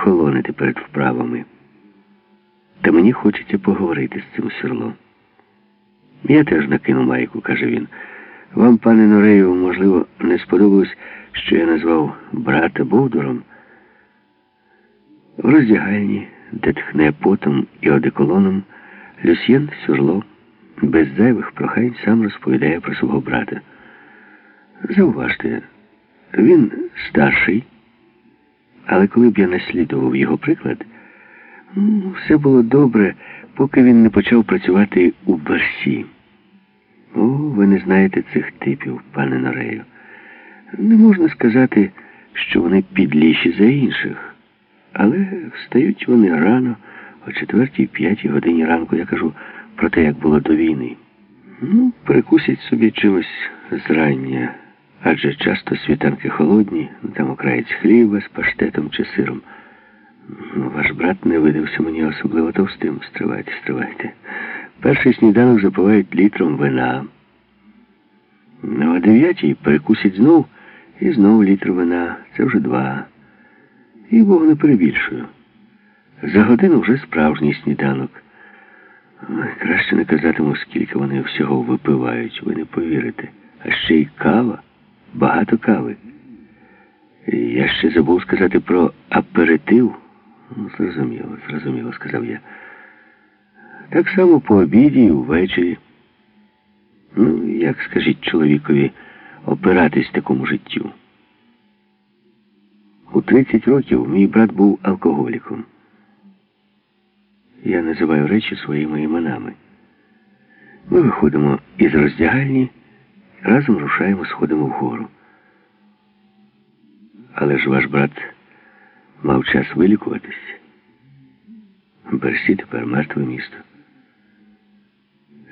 охолонити перед вправами. Та мені хочеться поговорити з цим сюрлом. Я теж накину майку, каже він. Вам, пане Норею, можливо, не сподобалось, що я назвав брата Бовдуром. В роздягальні, де тхне потом і одеколоном, Люсьєн Сюрло без зайвих прохань сам розповідає про свого брата. Зауважте, він старший, але коли б я наслідував його приклад, ну, все було добре, поки він не почав працювати у Берсі. О, ви не знаєте цих типів, пане Норею. Не можна сказати, що вони підліші за інших, але встають вони рано, о четвертій, п'ятій годині ранку, я кажу про те, як було до війни. Ну, перекусять собі чимось зрання, адже часто світанки холодні, там окраєць хліба з паштетом чи сиром. Ну, Ваш брат не видався мені особливо товстим. Стривайте, стривайте. Перший сніданок запивають літром вина. Ну, а дев'ятій перекусять знов і знов літр вина. Це вже два. І Бог не перебільшую. За годину вже справжній сніданок. Краще не казатиму, скільки вони всього випивають, ви не повірите. А ще й кава, багато кави. Я ще забув сказати про аперитив. Ну, Зрозуміло, зрозуміло, сказав я. Так само по обіді і ввечері. Ну, як скажіть чоловікові опиратись такому життю? У 30 років мій брат був алкоголіком. Я називаю речі своїми іменами. Ми виходимо із роздягальні, разом рушаємо, сходимо вгору. Але ж ваш брат мав час вилікуватись. Берсі тепер мертве місто.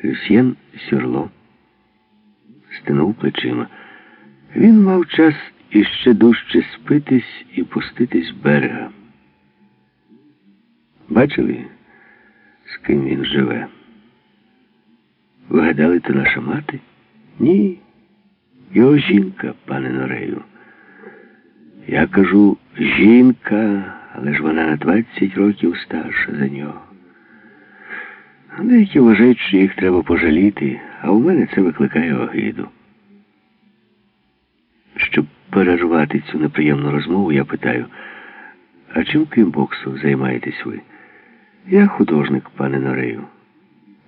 Люсьєн Сюрло стинув плечима. Він мав час іще дужче спитись і пуститись берега. Бачили, з ким він живе? Вигадали то наша мати? Ні. Його жінка, пане Норею. Я кажу жінка, але ж вона на 20 років старша за нього. Деякі вважають, що їх треба пожаліти, а у мене це викликає огиду. Щоб перервати цю неприємну розмову, я питаю, а чим крім боксу займаєтесь ви? Я художник, пане Норею.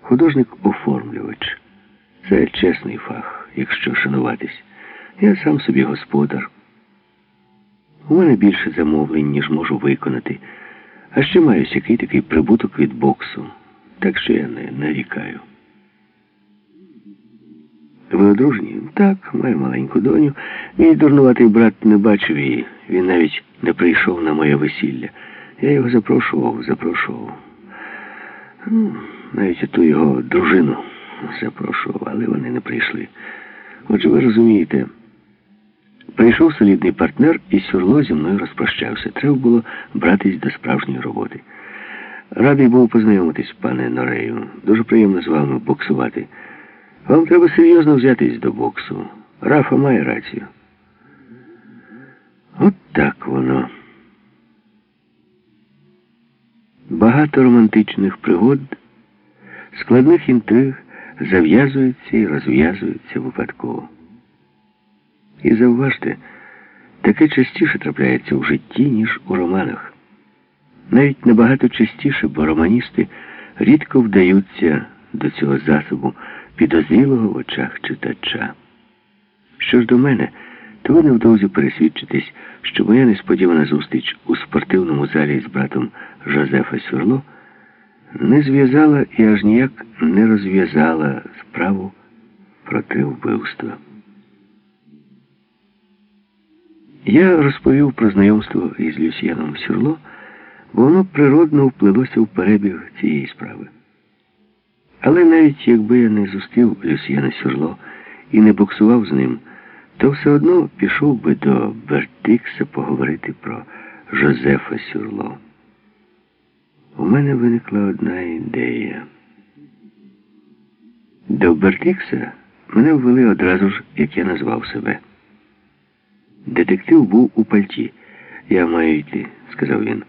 Художник-оформлювач. Це чесний фах, якщо шануватись. Я сам собі господар. У мене більше замовлень, ніж можу виконати. А ще маю який такий прибуток від боксу. Так що я не нарікаю. Ви одружені? Так, маю маленьку доню. Мій дурнуватий брат не бачив її. Він навіть не прийшов на моє весілля. Я його запрошував, запрошував. Ну, навіть ту його дружину запрошував, але вони не прийшли. Отже, ви розумієте, прийшов солідний партнер і Сюрло зі мною розпрощався. Треба було братись до справжньої роботи. Радий був познайомитись, пане Норею. Дуже приємно з вами боксувати. Вам треба серйозно взятись до боксу. Рафа має рацію. От так воно. Багато романтичних пригод, складних інтриг зав'язуються і розв'язуються випадково. І завважте, таке частіше трапляється у житті, ніж у романах. Навіть набагато частіше, бо романісти рідко вдаються до цього засобу підозрілого в очах читача. Що ж до мене, то ви невдовзі пересвідчитесь, що моя несподівана зустріч у спортивному залі з братом Жозефа Сюрло не зв'язала і аж ніяк не розв'язала справу про три вбивства. Я розповів про знайомство із Люсьєном Сюрло, бо воно природно вплилося в перебіг цієї справи. Але навіть якби я не зустрів Люсьєна Сюрло і не боксував з ним, то все одно пішов би до Бертикса поговорити про Жозефа Сюрло. У мене виникла одна ідея. До Бертикса мене ввели одразу ж, як я назвав себе. Детектив був у пальті. Я маю йти, сказав він.